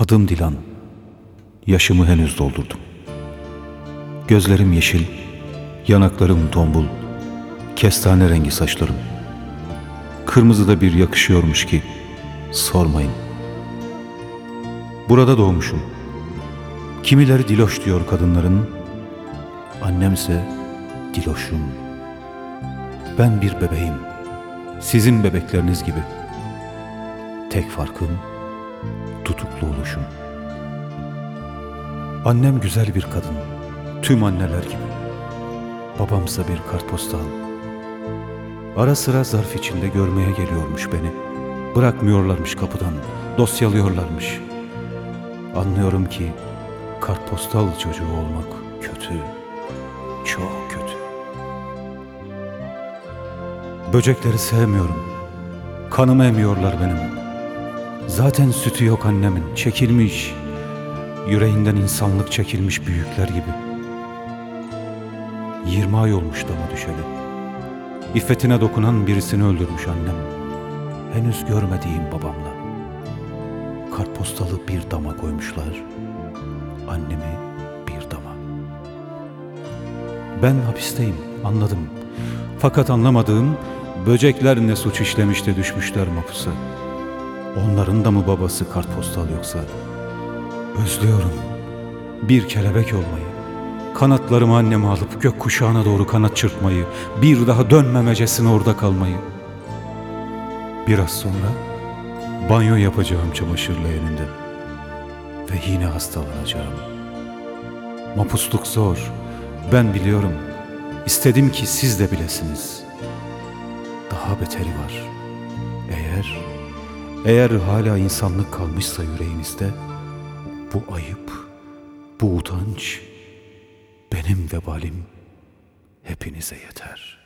Adım Dilan. Yaşımı henüz doldurdum. Gözlerim yeşil, yanaklarım tombul, kestane rengi saçlarım. Kırmızı da bir yakışıyormuş ki sormayın. Burada doğmuşum. Kimileri Diloş diyor kadınların, annemse Diloş'um. Ben bir bebeğim, sizin bebekleriniz gibi. Tek farkım tutuklu oluşum. Annem güzel bir kadın, tüm anneler gibi. Babamsa bir kartpostal. Ara sıra zarf içinde görmeye geliyormuş beni. Bırakmıyorlarmış kapıdan, dosyalıyorlarmış. Anlıyorum ki kartpostal çocuğu olmak kötü, çok kötü. Böcekleri sevmiyorum. Kanımı emiyorlar benim. Zaten sütü yok annemin, çekilmiş. Yüreğinden insanlık çekilmiş büyükler gibi. 20 ay olmuş dama düşeli. İffetine dokunan birisini öldürmüş annem. Henüz görmediğim babamla. Kartpostalı bir dama koymuşlar. Annemi bir dama. Ben hapisteyim, anladım. Fakat anlamadığım böcekler ne suç işlemiş de düşmüşler mapusa. Onların da mı babası kartpostal yoksa? Özlüyorum bir kelebek olmayı. Kanatlarımı anneme alıp gökkuşağına doğru kanat çırpmayı, bir daha dönmemecesine orada kalmayı. Biraz sonra banyo yapacağım çamaşır leğeninde ve yine hastalanacağım. Mapusluk zor, ben biliyorum. İstedim ki siz de bilesiniz. Daha beteri var. Eğer, eğer hala insanlık kalmışsa yüreğinizde, bu ayıp, bu utanç, benim vebalim hepinize yeter.''